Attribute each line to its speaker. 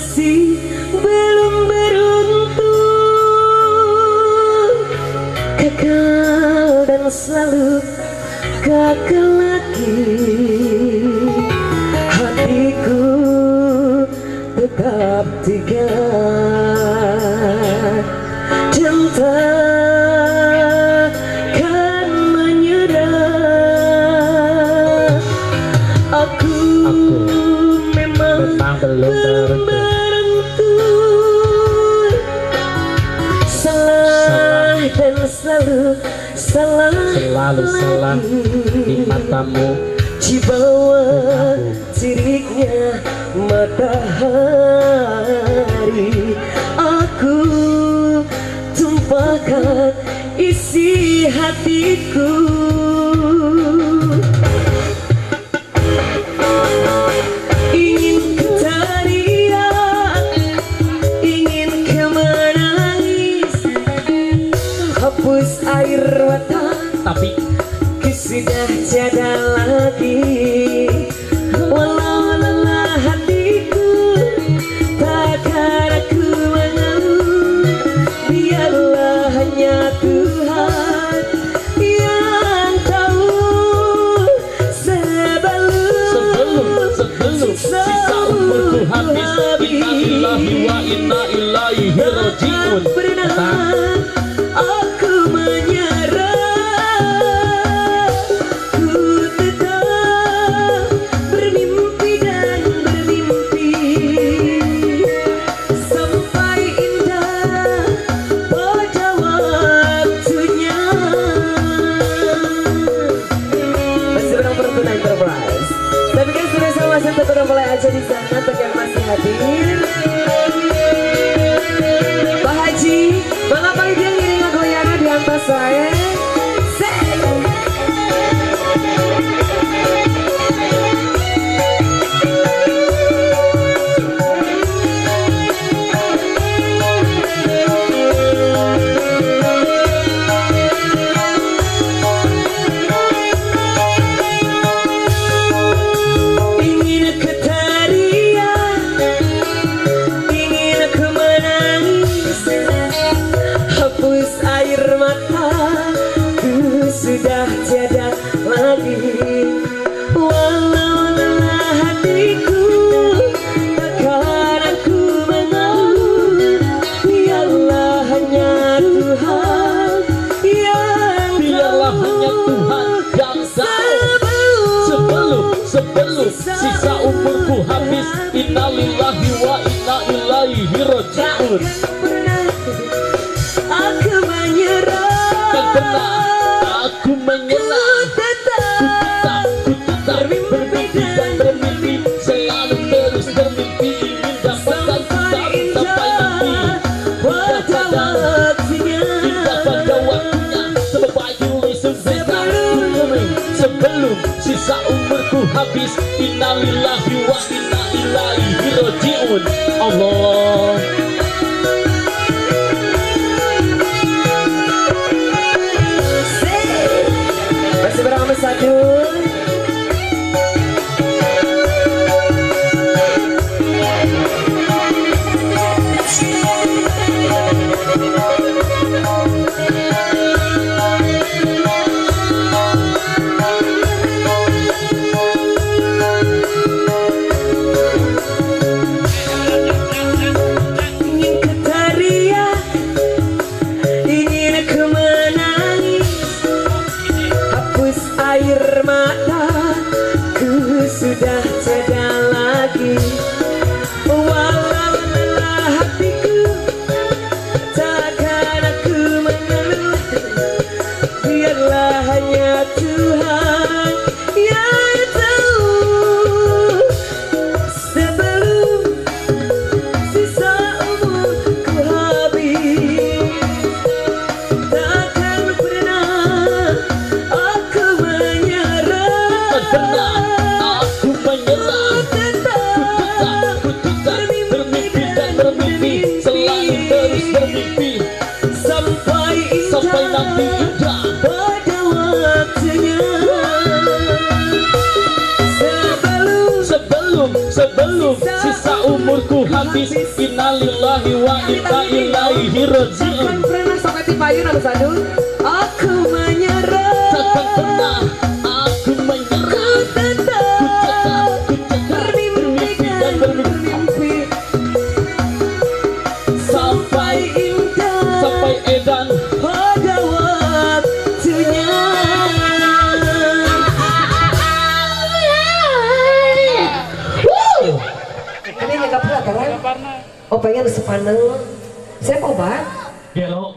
Speaker 1: masih belum beruntung kekal dan
Speaker 2: selalu gagal lagi.
Speaker 1: Hatiku tetap tinggal. Selalu salah
Speaker 2: selalu salah di matamu
Speaker 1: Di bawah tiriknya matahari. Aku tumpahkan isi hatiku sudah tiada lagi. Walau lelah hatiku Takkan aku mengeluh. Biarlah hanya Tuhan Yang tahu
Speaker 2: sebelum sebelum sisa umurku habis innalillahi wa inna ilaihi rajiun Messiah. Wa inna ilaihi rajiun.
Speaker 1: Aku menyerah.
Speaker 2: Pernah aku menyerah
Speaker 1: Tetap
Speaker 2: ku tetap bermimpi dan bermimpi. Selalu terus bermimpi ingin dapatkan
Speaker 1: sampai
Speaker 2: sampai nanti.
Speaker 1: indah pada waktunya
Speaker 2: Indah pada waktunya Sebaik tulisan sebelum Sebelum sisa umurku habis. Innalillahi wa inna ilaihi rajiun Allah
Speaker 1: pernah aku menyerah Tetap
Speaker 2: Ku tetap bermimpi dan Selalu terus
Speaker 1: Sampai pada waktunya Sebelum
Speaker 2: Sebelum, sebelum sisa umurku habis Innalillahi wa inna ilaihi rajiun
Speaker 1: pernah
Speaker 2: Oh pengen sepaneng. Saya obat.
Speaker 1: Gelo